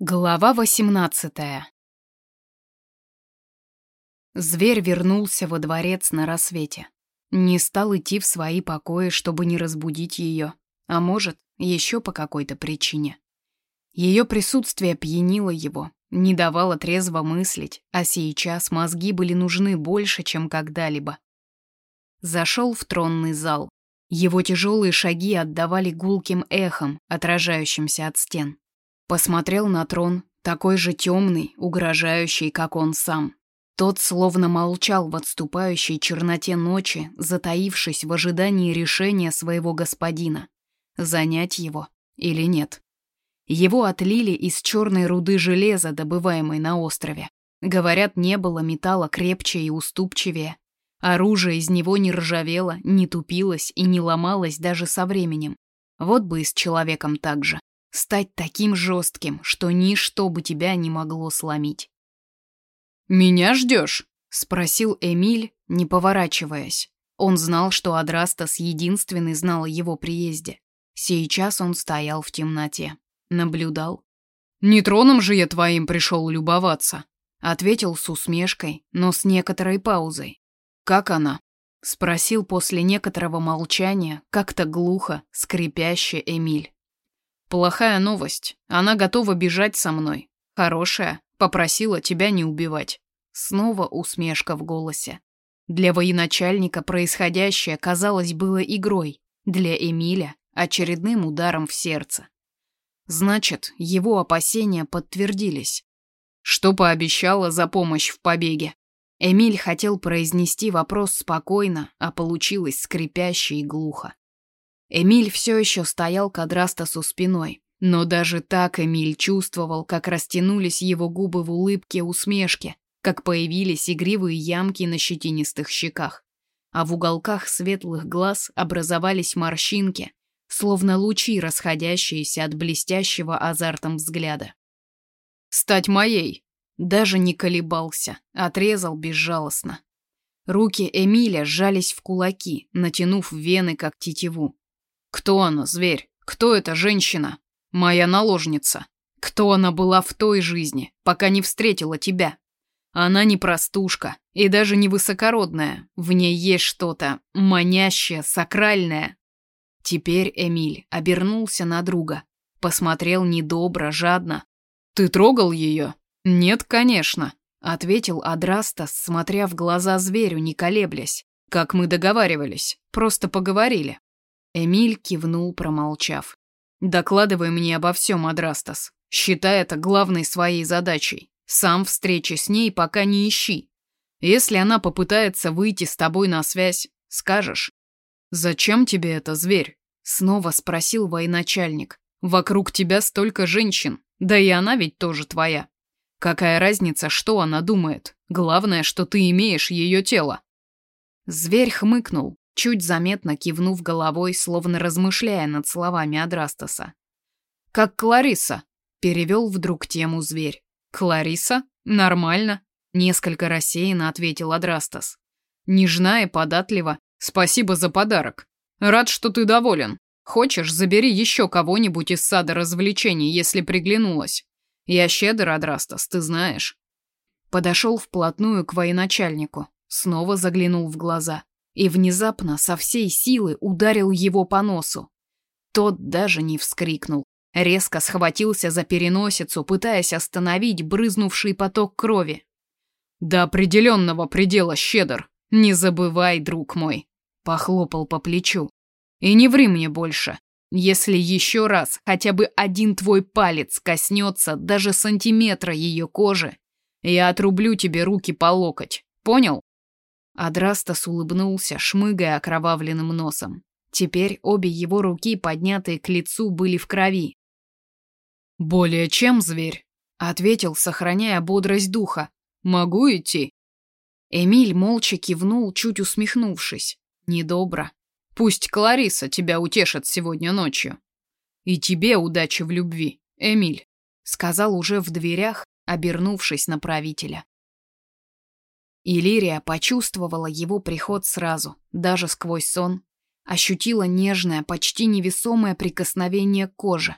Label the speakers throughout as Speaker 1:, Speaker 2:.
Speaker 1: Глава 18 Зверь вернулся во дворец на рассвете. Не стал идти в свои покои, чтобы не разбудить ее, а может, еще по какой-то причине. Ее присутствие пьянило его, не давало трезво мыслить, а сейчас мозги были нужны больше, чем когда-либо. Зашел в тронный зал. Его тяжелые шаги отдавали гулким эхом, отражающимся от стен. Посмотрел на трон, такой же темный, угрожающий, как он сам. Тот словно молчал в отступающей черноте ночи, затаившись в ожидании решения своего господина. Занять его или нет. Его отлили из черной руды железа, добываемой на острове. Говорят, не было металла крепче и уступчивее. Оружие из него не ржавело, не тупилось и не ломалось даже со временем. Вот бы и с человеком так же. Стать таким жестким, что ничто бы тебя не могло сломить.
Speaker 2: «Меня ждешь?»
Speaker 1: — спросил Эмиль, не поворачиваясь. Он знал, что Адрастас единственный знал о его приезде. Сейчас он стоял в темноте. Наблюдал.
Speaker 2: «Не троном же я твоим пришел любоваться», —
Speaker 1: ответил с усмешкой, но с некоторой паузой. «Как она?» — спросил после некоторого молчания, как-то глухо, скрипяще Эмиль.
Speaker 2: Плохая новость. Она готова бежать со мной. Хорошая. Попросила тебя не убивать.
Speaker 1: Снова усмешка в голосе. Для военачальника происходящее, казалось, было игрой. Для Эмиля — очередным ударом в сердце. Значит, его опасения подтвердились.
Speaker 2: Что пообещала за помощь в побеге?
Speaker 1: Эмиль хотел произнести вопрос спокойно, а получилось скрипяще и глухо. Эмиль все еще стоял к Адрастасу спиной, но даже так Эмиль чувствовал, как растянулись его губы в улыбке усмешки, как появились игривые ямки на щетинистых щеках, а в уголках светлых глаз образовались морщинки, словно лучи, расходящиеся от блестящего азартом взгляда.
Speaker 2: «Стать моей!»
Speaker 1: Даже не колебался, отрезал безжалостно. Руки Эмиля сжались в кулаки, натянув вены, как тетиву.
Speaker 2: Кто она, зверь? Кто эта женщина? Моя наложница. Кто она была в той жизни, пока не встретила тебя? Она не простушка и даже не высокородная. В ней есть что-то манящее, сакральное.
Speaker 1: Теперь Эмиль обернулся на друга. Посмотрел недобро, жадно.
Speaker 2: «Ты трогал ее?» «Нет, конечно», —
Speaker 1: ответил Адрастас, смотря в глаза зверю, не колеблясь.
Speaker 2: «Как мы договаривались, просто поговорили».
Speaker 1: Эмиль кивнул, промолчав.
Speaker 2: «Докладывай мне обо всем, Адрастас. Считай это главной своей задачей. Сам встречи с ней пока не ищи. Если она попытается выйти с тобой на связь, скажешь. «Зачем тебе это, зверь?» Снова спросил военачальник. «Вокруг тебя столько женщин, да и она ведь тоже твоя. Какая разница, что она думает? Главное, что ты имеешь ее тело».
Speaker 1: Зверь хмыкнул, чуть заметно кивнув головой, словно размышляя над словами Адрастаса.
Speaker 2: «Как Клариса», — перевел вдруг тему зверь. «Клариса? Нормально», — несколько рассеянно ответил Адрастас. «Нежна и податлива. Спасибо за подарок. Рад, что ты доволен. Хочешь, забери еще кого-нибудь из сада развлечений, если приглянулась. Я щедр, Адрастас, ты знаешь».
Speaker 1: Подошел вплотную к военачальнику, снова заглянул в глаза и внезапно со всей силы ударил его по носу. Тот даже не вскрикнул. Резко схватился за переносицу, пытаясь остановить брызнувший поток крови.
Speaker 2: «До определенного предела щедр. Не забывай, друг мой», —
Speaker 1: похлопал по плечу.
Speaker 2: «И не ври мне больше. Если еще раз хотя бы один твой палец коснется даже сантиметра ее кожи, я отрублю тебе руки по локоть. Понял?»
Speaker 1: Адрастас улыбнулся, шмыгая окровавленным носом. Теперь обе его руки, поднятые к лицу, были в крови.
Speaker 2: «Более чем, зверь», — ответил, сохраняя бодрость духа. «Могу идти?»
Speaker 1: Эмиль молча кивнул, чуть усмехнувшись. Недобро.
Speaker 2: «Пусть Клариса тебя утешит сегодня ночью. И тебе удачи в любви, Эмиль», —
Speaker 1: сказал уже в дверях, обернувшись на правителя. Илирия почувствовала его приход сразу, даже сквозь сон. Ощутила нежное, почти невесомое прикосновение к коже.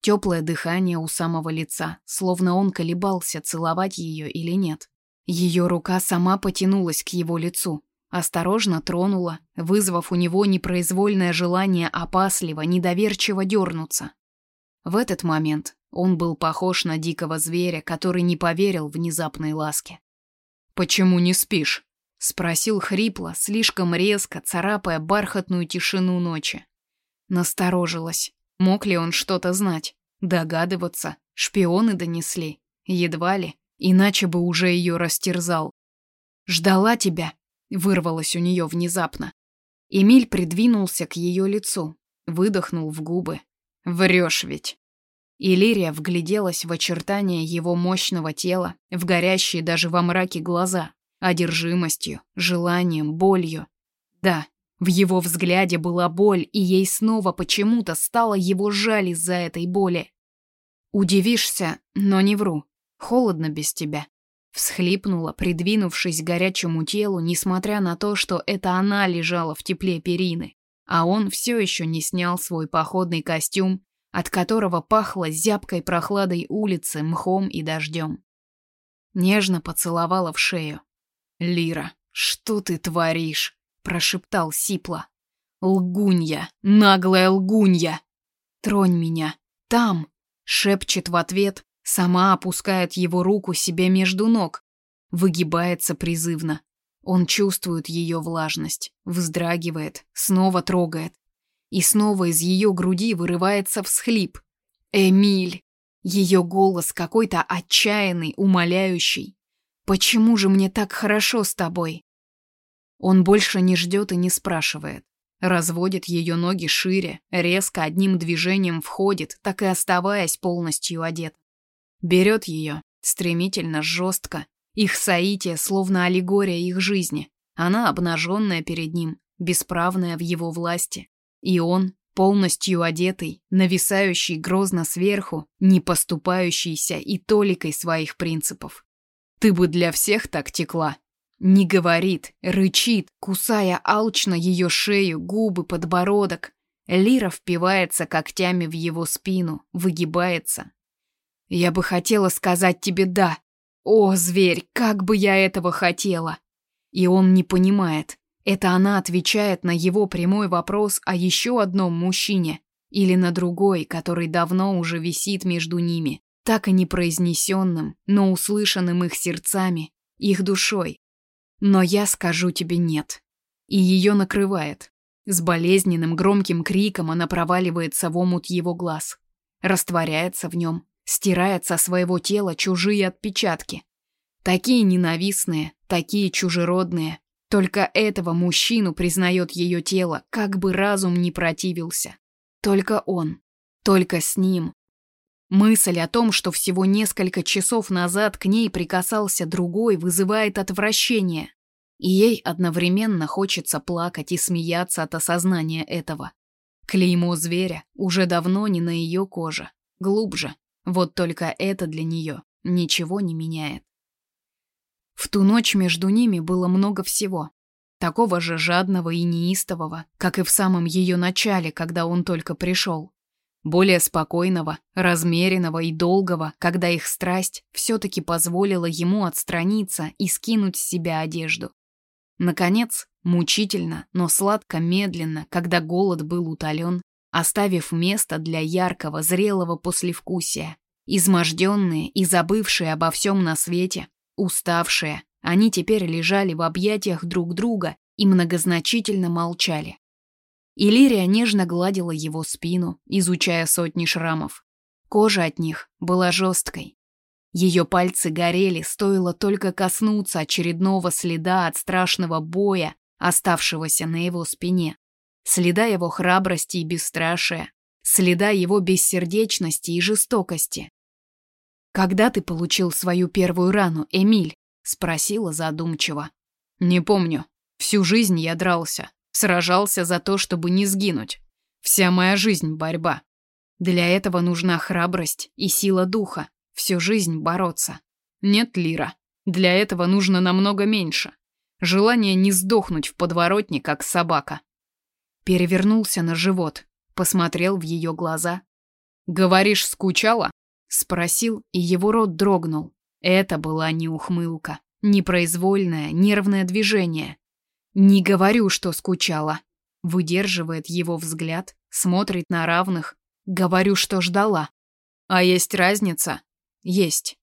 Speaker 1: Теплое дыхание у самого лица, словно он колебался, целовать ее или нет. Ее рука сама потянулась к его лицу, осторожно тронула, вызвав у него непроизвольное желание опасливо, недоверчиво дернуться. В этот момент он был похож на дикого зверя, который не поверил внезапной ласке.
Speaker 2: «Почему не спишь?»
Speaker 1: — спросил хрипло, слишком резко, царапая бархатную тишину ночи. Насторожилась. Мог ли он что-то знать? Догадываться? Шпионы донесли? Едва ли. Иначе бы уже ее растерзал. «Ждала тебя», — вырвалось у нее внезапно. Эмиль придвинулся к ее лицу, выдохнул в губы. «Врешь ведь». Илирия вгляделась в очертания его мощного тела, в горящие даже во мраке глаза, одержимостью, желанием, болью. Да, в его взгляде была боль, и ей снова почему-то стало его жаль из-за этой боли. «Удивишься, но не вру. Холодно без тебя». Всхлипнула, придвинувшись к горячему телу, несмотря на то, что это она лежала в тепле перины, а он все еще не снял свой походный костюм, от которого пахло зябкой прохладой улицы, мхом и дождем. Нежно поцеловала в шею. «Лира, что ты творишь?» прошептал Сипла. «Лгунья! Наглая лгунья!» «Тронь меня! Там!» шепчет в ответ, сама опускает его руку себе между ног, выгибается призывно. Он чувствует ее влажность, вздрагивает, снова трогает. И снова из ее груди вырывается всхлип. «Эмиль!» Ее голос какой-то отчаянный, умоляющий. «Почему же мне так хорошо с тобой?» Он больше не ждет и не спрашивает. Разводит ее ноги шире, резко одним движением входит, так и оставаясь полностью одет. Берет ее, стремительно, жестко. Их соитие словно аллегория их жизни. Она обнаженная перед ним, бесправная в его власти. И он, полностью одетый, нависающий грозно сверху, не поступающийся и толикой своих принципов. «Ты бы для всех так текла», не говорит, рычит, кусая алчно ее шею, губы, подбородок. Лира впивается когтями в его спину, выгибается. Я бы хотела сказать тебе «да». О, зверь, как бы я этого хотела. И он не понимает. Это она отвечает на его прямой вопрос о еще одном мужчине или на другой, который давно уже висит между ними, так и не произнесенным, но услышанным их сердцами, их душой, но я скажу тебе нет. И ее накрывает. С болезненным громким криком она проваливается в омут его глаз. Растворяется в нем, стирает со своего тела чужие отпечатки. Такие ненавистные, такие чужеродные. Только этого мужчину признает ее тело, как бы разум не противился. Только он. Только с ним. Мысль о том, что всего несколько часов назад к ней прикасался другой, вызывает отвращение. И ей одновременно хочется плакать и смеяться от осознания этого. Клеймо зверя уже давно не на ее коже, глубже. Вот только это для нее ничего не меняет. В ту ночь между ними было много всего. Такого же жадного и неистового, как и в самом ее начале, когда он только пришел более спокойного, размеренного и долгого, когда их страсть все-таки позволила ему отстраниться и скинуть с себя одежду. Наконец, мучительно, но сладко-медленно, когда голод был утолен, оставив место для яркого, зрелого послевкусия. Изможденные и забывшие обо всем на свете, уставшие, они теперь лежали в объятиях друг друга и многозначительно молчали. Иллирия нежно гладила его спину, изучая сотни шрамов. Кожа от них была жесткой. Ее пальцы горели, стоило только коснуться очередного следа от страшного боя, оставшегося на его спине. Следа его храбрости и бесстрашия, следа его бессердечности и жестокости. «Когда ты получил свою первую рану, Эмиль?» — спросила задумчиво. «Не помню. Всю жизнь я дрался. Сражался за то, чтобы не сгинуть. Вся моя жизнь — борьба. Для этого нужна храбрость и сила духа. Всю жизнь бороться. Нет, Лира. Для этого нужно намного меньше. Желание не сдохнуть в подворотне, как собака. Перевернулся на живот, посмотрел в ее глаза.
Speaker 2: Говоришь, скучала? Спросил, и его рот дрогнул. Это была не ухмылка, непроизвольное, нервное движение. Не говорю, что скучала. Выдерживает его взгляд, смотрит на равных. Говорю, что ждала. А есть разница? Есть.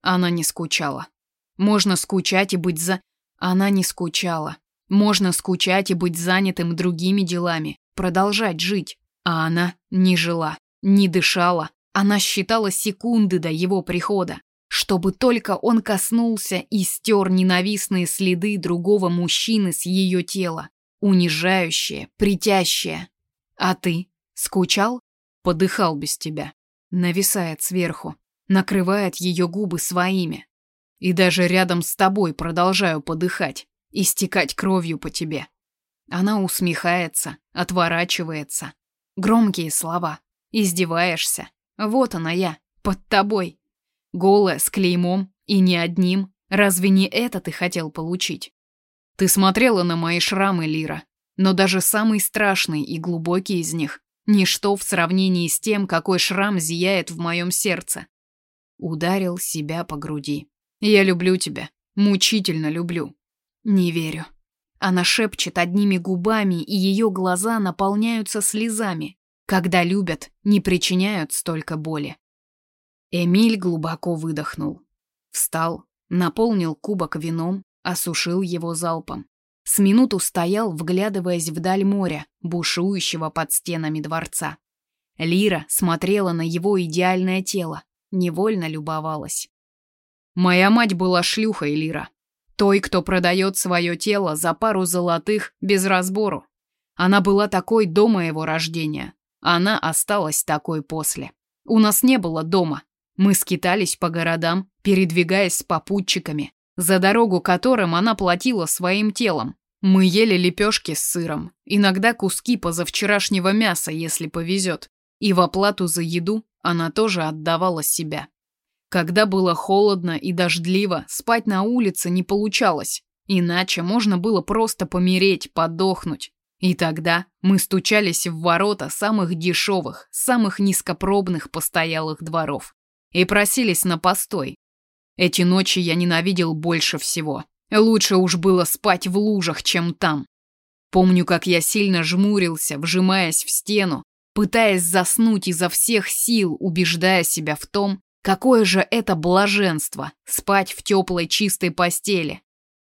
Speaker 2: Она не скучала. Можно скучать и быть за... Она не скучала. Можно скучать и быть занятым другими делами, продолжать жить. А она не жила, не дышала. Она считала секунды до его прихода, чтобы только он коснулся и стер ненавистные следы другого мужчины с ее тела. Унижающее, притящее. А ты? Скучал? Подыхал без тебя. Нависает сверху, накрывает ее губы своими. И даже рядом с тобой продолжаю подыхать, истекать кровью по тебе. Она усмехается, отворачивается. Громкие слова. Издеваешься. Вот она я, под тобой. Голая, с клеймом, и не одним. Разве не это ты хотел получить? Ты смотрела на мои шрамы, Лира. Но даже самый страшный и глубокий из них – ничто в сравнении с тем, какой шрам зияет в моем сердце. Ударил себя по груди. Я люблю тебя. Мучительно люблю. Не верю. Она шепчет одними губами, и ее глаза наполняются слезами. Когда любят, не причиняют столько боли. Эмиль глубоко выдохнул. Встал, наполнил кубок вином, осушил его залпом. С минуту стоял, вглядываясь вдаль моря, бушующего под стенами дворца. Лира смотрела на его идеальное тело, невольно любовалась. Моя мать была шлюхой, Лира. Той, кто продает свое тело за пару золотых без разбору. Она была такой до моего рождения. Она осталась такой после. У нас не было дома. Мы скитались по городам, передвигаясь с попутчиками, за дорогу которым она платила своим телом. Мы ели лепешки с сыром, иногда куски позавчерашнего мяса, если повезет. И в оплату за еду она тоже отдавала себя. Когда было холодно и дождливо, спать на улице не получалось. Иначе можно было просто помереть, подохнуть. И тогда мы стучались в ворота самых дешевых, самых низкопробных постоялых дворов. И просились на постой. Эти ночи я ненавидел больше всего. Лучше уж было спать в лужах, чем там. Помню, как я сильно жмурился, вжимаясь в стену, пытаясь заснуть изо всех сил, убеждая себя в том, Какое же это блаженство – спать в теплой чистой постели.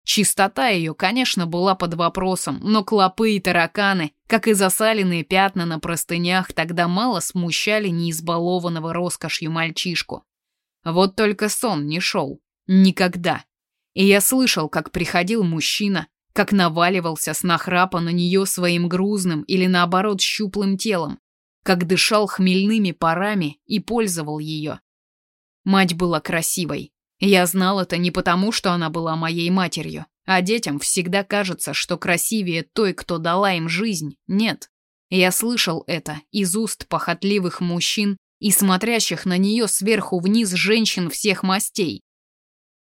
Speaker 2: Чистота ее, конечно, была под вопросом, но клопы и тараканы, как и засаленные пятна на простынях, тогда мало смущали неизбалованного роскошью мальчишку. Вот только сон не шел. Никогда. И я слышал, как приходил мужчина, как наваливался с нахрапа на нее своим грузным или наоборот щуплым телом, как дышал хмельными парами и пользовал ее. Мать была красивой. Я знал это не потому, что она была моей матерью, а детям всегда кажется, что красивее той, кто дала им жизнь, нет. Я слышал это из уст похотливых мужчин и смотрящих на нее сверху вниз женщин всех мастей.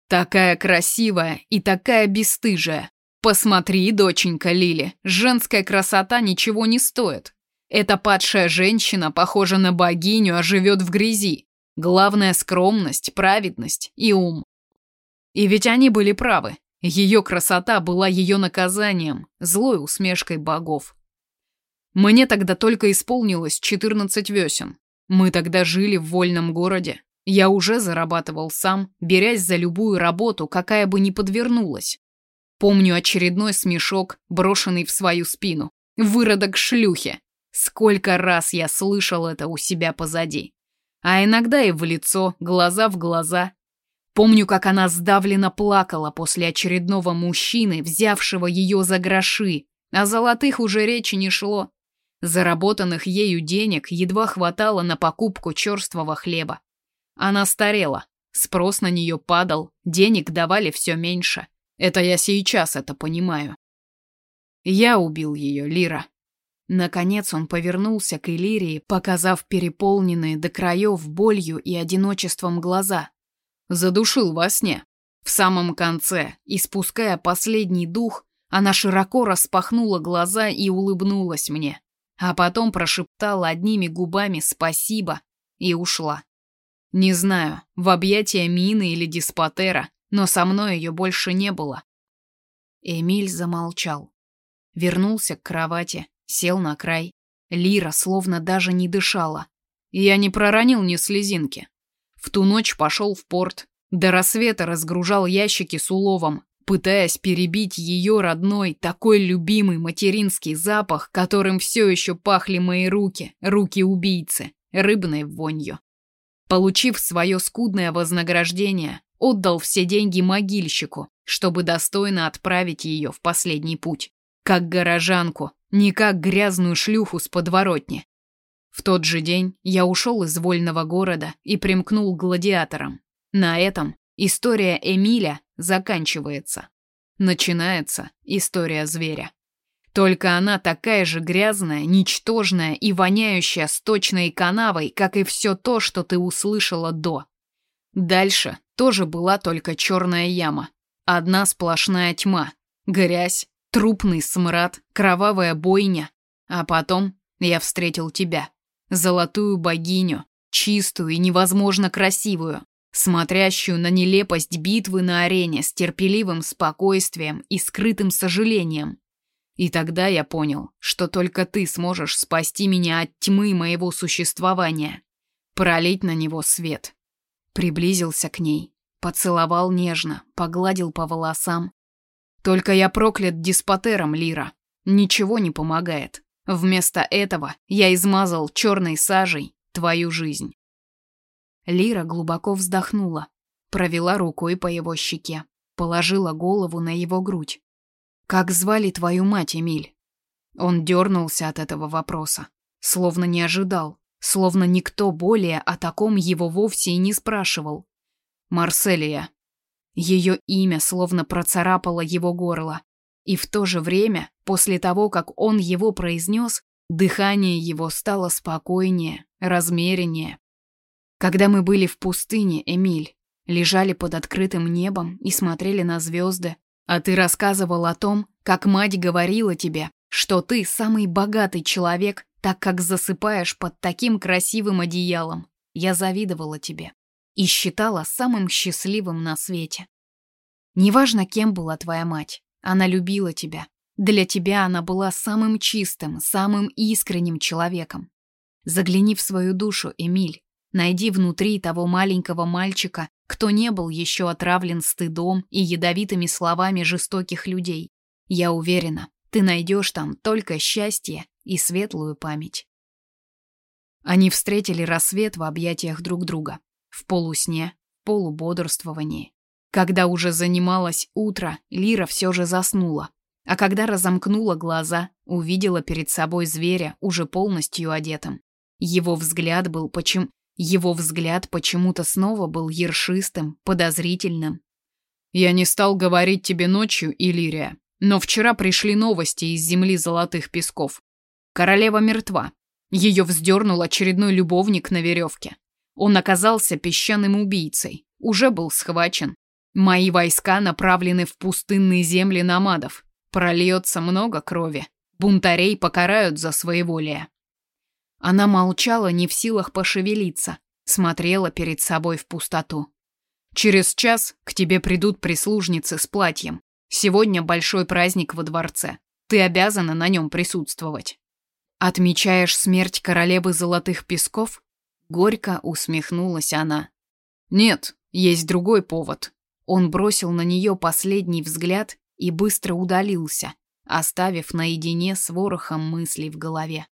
Speaker 2: Такая красивая и такая бесстыжая. Посмотри, доченька Лили, женская красота ничего не стоит. Эта падшая женщина похожа на богиню, а живет в грязи. Главное – скромность, праведность и ум. И ведь они были правы. Ее красота была ее наказанием, злой усмешкой богов. Мне тогда только исполнилось 14 весен. Мы тогда жили в вольном городе. Я уже зарабатывал сам, берясь за любую работу, какая бы ни подвернулась. Помню очередной смешок, брошенный в свою спину. Выродок шлюхи. Сколько раз я слышал это у себя позади а иногда и в лицо, глаза в глаза. Помню, как она сдавленно плакала после очередного мужчины, взявшего ее за гроши, а золотых уже речи не шло. Заработанных ею денег едва хватало на покупку черствого хлеба. Она старела, спрос на нее падал, денег давали все меньше. Это я сейчас это понимаю. Я убил ее, Лира. Наконец он повернулся к Элирии, показав переполненные до краев болью и одиночеством глаза. Задушил во сне. В самом конце, испуская последний дух, она широко распахнула глаза и улыбнулась мне. А потом прошептала одними губами «спасибо» и ушла. Не знаю, в объятия Мины или Диспотера, но со мной ее больше не было.
Speaker 1: Эмиль замолчал. Вернулся к кровати, сел на край. Лира словно даже не дышала.
Speaker 2: Я не проронил ни слезинки. В ту ночь пошел в порт. До рассвета разгружал ящики с уловом, пытаясь перебить ее родной, такой любимый материнский запах, которым все еще пахли мои руки, руки убийцы, рыбной вонью. Получив свое скудное вознаграждение, отдал все деньги могильщику, чтобы достойно отправить ее в последний путь. Как горожанку, не как грязную шлюху с подворотни. В тот же день я ушел из вольного города и примкнул к гладиаторам. На этом история Эмиля заканчивается. Начинается история зверя. Только она такая же грязная, ничтожная и воняющая сточной канавой, как и все то, что ты услышала до. Дальше тоже была только черная яма. Одна сплошная тьма. Грязь, трупный смрад, кровавая бойня. А потом я встретил тебя. Золотую богиню, чистую и невозможно красивую, смотрящую на нелепость битвы на арене с терпеливым спокойствием и скрытым сожалением. И тогда я понял, что только ты сможешь спасти меня от тьмы моего существования, пролить на него свет. Приблизился к ней, поцеловал нежно, погладил по волосам. Только я проклят диспотером, Лира. Ничего не помогает. Вместо этого я измазал черной сажей твою жизнь.
Speaker 1: Лира глубоко вздохнула, провела рукой по его щеке, положила голову на его грудь. «Как звали твою мать, Эмиль?» Он дернулся от этого вопроса, словно не ожидал, словно никто более о таком его вовсе и не спрашивал. «Марселия». Ее имя словно процарапало его горло, и в то же время, после того, как он его произнес, дыхание его стало спокойнее, размереннее. Когда мы были в пустыне, Эмиль, лежали под открытым небом и смотрели на звезды, а ты рассказывал о том, как мать говорила тебе, что ты самый богатый человек, так как засыпаешь под таким красивым одеялом. Я завидовала тебе и считала самым счастливым на свете. Неважно, кем была твоя мать, она любила тебя. Для тебя она была самым чистым, самым искренним человеком. Загляни в свою душу, Эмиль. Найди внутри того маленького мальчика, кто не был еще отравлен стыдом и ядовитыми словами жестоких людей. Я уверена, ты найдешь там только счастье и светлую память. Они встретили рассвет в объятиях друг друга, в полусне, полубодрствовании. Когда уже занималось утро, Лира все же заснула, а когда разомкнула глаза, увидела перед собой зверя, уже полностью одетым. Его взгляд был почему его взгляд почему-то снова был ершистым, подозрительным. «Я не стал говорить тебе ночью, Иллирия, но вчера пришли новости из земли золотых песков. Королева мертва. Ее вздернул очередной любовник на веревке. Он оказался песчаным убийцей, уже был схвачен. Мои войска направлены в пустынные земли намадов. Прольется много крови. Бунтарей покарают за своеволие. Она молчала, не в силах пошевелиться, смотрела перед собой в пустоту. Через час к тебе придут прислужницы с платьем. Сегодня большой праздник во дворце. Ты обязана на нем присутствовать. Отмечаешь смерть королевы золотых песков? Горько усмехнулась она. Нет, есть другой повод. Он бросил на нее последний взгляд и быстро удалился, оставив наедине с ворохом мыслей в голове.